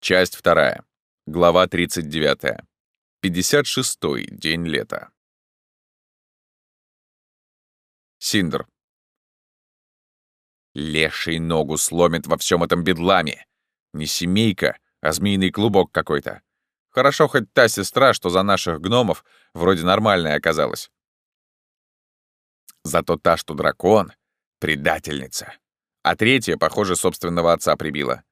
Часть вторая. Глава 39. 56-й день лета. Синдр. Леший ногу сломит во всем этом бедламе. Не семейка, а змеиный клубок какой-то. Хорошо хоть та сестра, что за наших гномов, вроде нормальная оказалась. Зато та, что дракон, предательница. А третья, похоже, собственного отца прибила.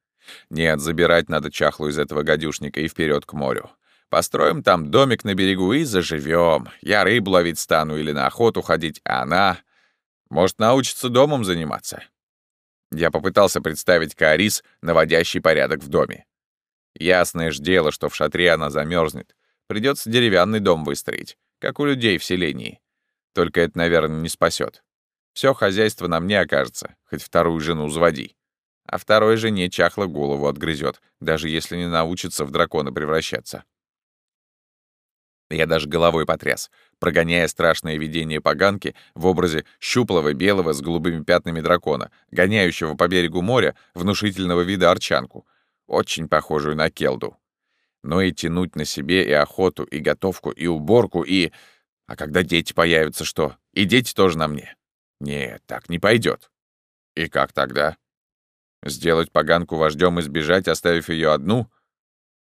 Нет, забирать надо чахлу из этого гадюшника и вперед к морю. Построим там домик на берегу и заживем. Я рыбу ловить стану или на охоту ходить, а она... Может, научится домом заниматься. Я попытался представить Каарис, наводящий порядок в доме. Ясное ж дело, что в шатре она замерзнет. Придется деревянный дом выстроить, как у людей в селении. Только это, наверное, не спасет. Все хозяйство на мне окажется, хоть вторую жену заводи. А второй жене чахло голову отгрызет, даже если не научится в дракона превращаться. Я даже головой потряс, прогоняя страшное видение поганки в образе щуплого белого с голубыми пятнами дракона, гоняющего по берегу моря внушительного вида арчанку, очень похожую на келду. Но и тянуть на себе и охоту, и готовку, и уборку, и... А когда дети появятся, что? И дети тоже на мне. Нет, так не пойдет. И как тогда? Сделать поганку вождем и сбежать, оставив ее одну?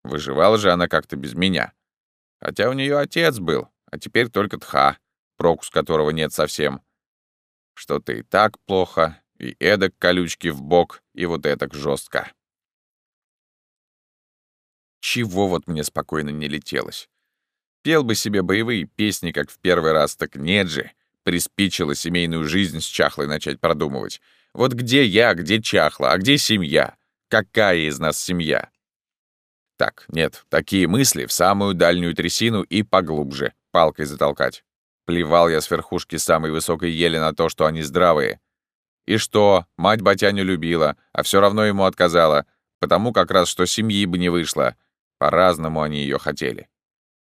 Выживала же она как-то без меня. Хотя у нее отец был, а теперь только тха, прокус которого нет совсем. Что-то и так плохо, и эдак колючки в бок, и вот эдак жестко. Чего вот мне спокойно не летелось? Пел бы себе боевые песни, как в первый раз, так нет же. Приспичило семейную жизнь с чахлой начать продумывать. Вот где я, где чахла, а где семья? Какая из нас семья? Так, нет, такие мысли в самую дальнюю трясину и поглубже, палкой затолкать. Плевал я с верхушки самой высокой ели на то, что они здравые. И что, мать Батяню любила, а все равно ему отказала, потому как раз что семьи бы не вышло. По-разному они ее хотели.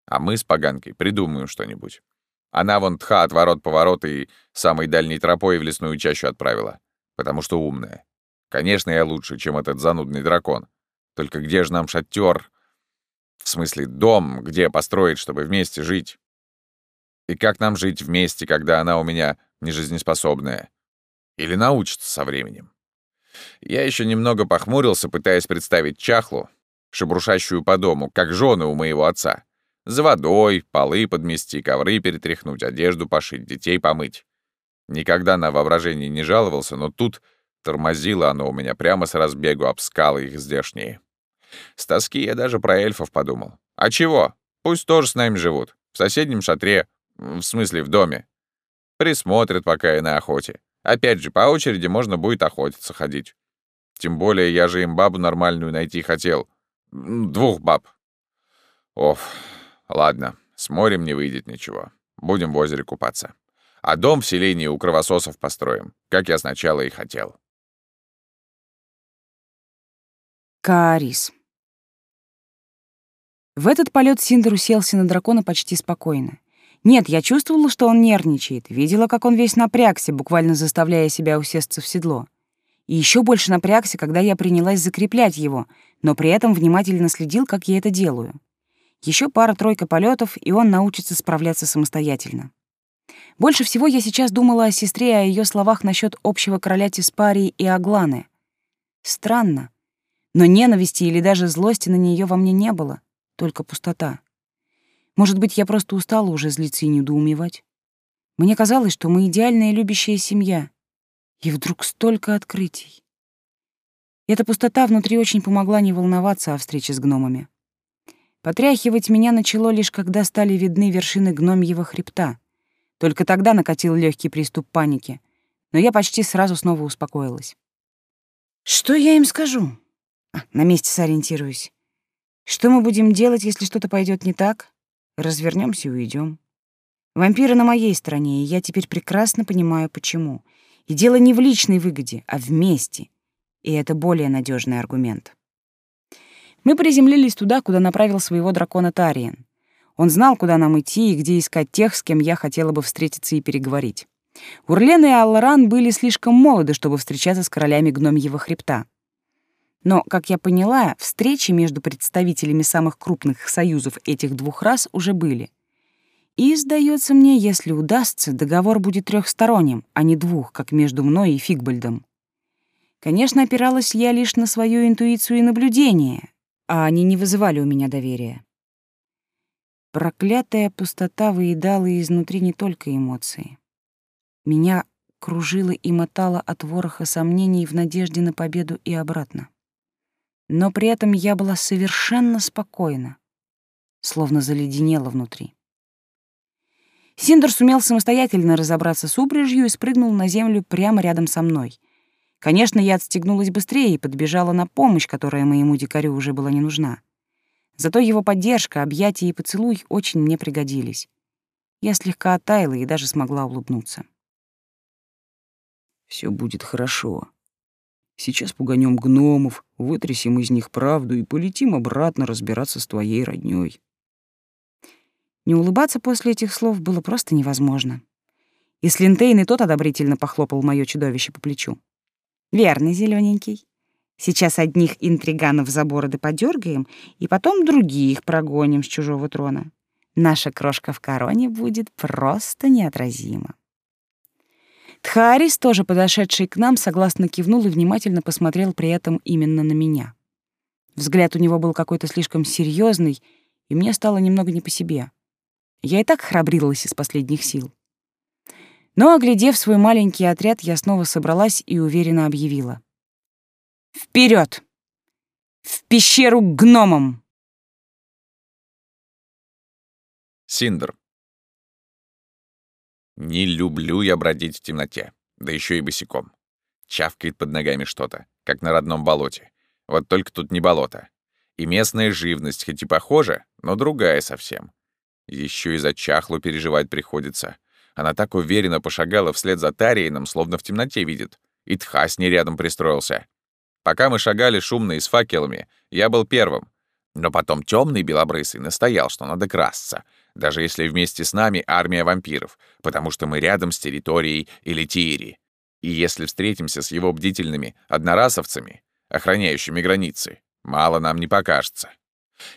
А мы с поганкой придумаем что-нибудь. Она вон тха от ворот-поворот и самой дальней тропой в лесную чащу отправила. Потому что умная. Конечно, я лучше, чем этот занудный дракон. Только где же нам шатер? В смысле, дом, где построить, чтобы вместе жить? И как нам жить вместе, когда она у меня нежизнеспособная? Или научится со временем? Я еще немного похмурился, пытаясь представить чахлу, шебрушащую по дому, как жены у моего отца. За водой, полы подмести, ковры перетряхнуть, одежду пошить, детей помыть. Никогда на воображение не жаловался, но тут тормозило оно у меня прямо с разбегу об скалы их здешние. С тоски я даже про эльфов подумал. А чего? Пусть тоже с нами живут. В соседнем шатре. В смысле, в доме. Присмотрят, пока я на охоте. Опять же, по очереди можно будет охотиться ходить. Тем более, я же им бабу нормальную найти хотел. Двух баб. Оф, Ладно, с морем не выйдет ничего. Будем в озере купаться. А дом в селении у кровососов построим, как я сначала и хотел. Каарис. В этот полет Синдер уселся на дракона почти спокойно. Нет, я чувствовала, что он нервничает, видела, как он весь напрягся, буквально заставляя себя усесться в седло. И еще больше напрягся, когда я принялась закреплять его, но при этом внимательно следил, как я это делаю. Еще пара-тройка полетов, и он научится справляться самостоятельно. Больше всего я сейчас думала о сестре и о ее словах насчет общего короля Тиспарии и Агланы. Странно, но ненависти или даже злости на нее во мне не было, только пустота. Может быть, я просто устала уже злиться и недоумевать. Мне казалось, что мы идеальная любящая семья. И вдруг столько открытий. Эта пустота внутри очень помогла не волноваться о встрече с гномами. Потряхивать меня начало лишь когда стали видны вершины гномьего хребта. Только тогда накатил легкий приступ паники, но я почти сразу снова успокоилась. Что я им скажу? А, на месте сориентируюсь. Что мы будем делать, если что-то пойдет не так? Развернемся и уйдем. Вампиры на моей стороне, и я теперь прекрасно понимаю, почему. И дело не в личной выгоде, а вместе. И это более надежный аргумент. Мы приземлились туда, куда направил своего дракона Тариен. Он знал, куда нам идти и где искать тех, с кем я хотела бы встретиться и переговорить. Урлен и Алларан были слишком молоды, чтобы встречаться с королями гномьего хребта. Но, как я поняла, встречи между представителями самых крупных союзов этих двух рас уже были. И, сдается мне, если удастся, договор будет трехсторонним, а не двух, как между мной и Фигбальдом. Конечно, опиралась я лишь на свою интуицию и наблюдение, а они не вызывали у меня доверия. Проклятая пустота выедала изнутри не только эмоции. Меня кружило и мотало от вороха сомнений в надежде на победу и обратно. Но при этом я была совершенно спокойна, словно заледенела внутри. Синдер сумел самостоятельно разобраться с упряжью и спрыгнул на землю прямо рядом со мной. Конечно, я отстегнулась быстрее и подбежала на помощь, которая моему дикарю уже была не нужна. Зато его поддержка, объятия и поцелуй очень мне пригодились. Я слегка оттаяла и даже смогла улыбнуться. Все будет хорошо. Сейчас пуганем гномов, вытрясем из них правду и полетим обратно разбираться с твоей роднёй. Не улыбаться после этих слов было просто невозможно. И Слинтейн и тот одобрительно похлопал моё чудовище по плечу. «Верно, зелененький. Сейчас одних интриганов за бороды подергаем, и потом других прогоним с чужого трона. Наша крошка в короне будет просто неотразима. Тхарис, тоже подошедший к нам, согласно кивнул и внимательно посмотрел при этом именно на меня. Взгляд у него был какой-то слишком серьезный, и мне стало немного не по себе. Я и так храбрилась из последних сил. Но, оглядев свой маленький отряд, я снова собралась и уверенно объявила. Вперед! В пещеру к гномам! Синдер. Не люблю я бродить в темноте, да еще и босиком. Чавкает под ногами что-то, как на родном болоте. Вот только тут не болото. И местная живность хоть и похожа, но другая совсем. Еще и за чахлу переживать приходится. Она так уверенно пошагала вслед за Тариином, словно в темноте видит. И Тха с ней рядом пристроился. Пока мы шагали шумно и с факелами, я был первым. Но потом темный белобрысый настоял, что надо красться, даже если вместе с нами армия вампиров, потому что мы рядом с территорией Элитири. И если встретимся с его бдительными однорасовцами, охраняющими границы, мало нам не покажется.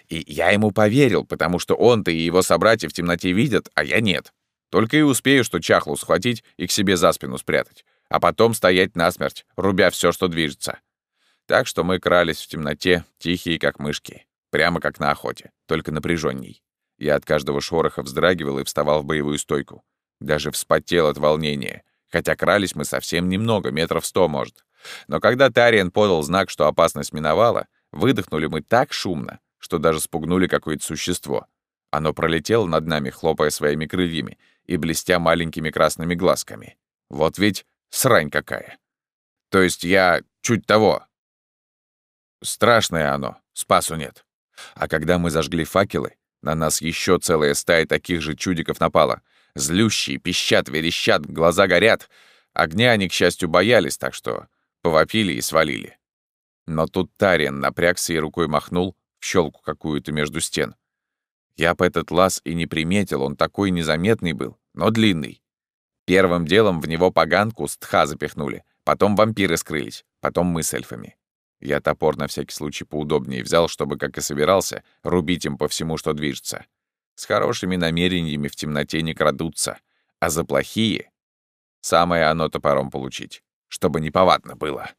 И я ему поверил, потому что он-то и его собратья в темноте видят, а я нет. Только и успею, что чахлу схватить и к себе за спину спрятать, а потом стоять насмерть, рубя все, что движется. Так что мы крались в темноте, тихие, как мышки. Прямо как на охоте, только напряженней. Я от каждого шороха вздрагивал и вставал в боевую стойку. Даже вспотел от волнения, хотя крались мы совсем немного, метров сто, может. Но когда Тариен подал знак, что опасность миновала, выдохнули мы так шумно, что даже спугнули какое-то существо. Оно пролетело над нами, хлопая своими крыльями и блестя маленькими красными глазками. Вот ведь срань какая. То есть я чуть того, Страшное оно, спасу нет. А когда мы зажгли факелы, на нас еще целая стая таких же чудиков напала. Злющие, пищат, верещат, глаза горят. Огня они, к счастью, боялись, так что повопили и свалили. Но тут Тариен напрягся и рукой махнул в щелку какую-то между стен. Я по этот лаз и не приметил, он такой незаметный был, но длинный. Первым делом в него поганку с тха запихнули, потом вампиры скрылись, потом мы с эльфами. Я топор на всякий случай поудобнее взял, чтобы, как и собирался, рубить им по всему, что движется. С хорошими намерениями в темноте не крадутся, а за плохие — самое оно топором получить, чтобы неповадно было.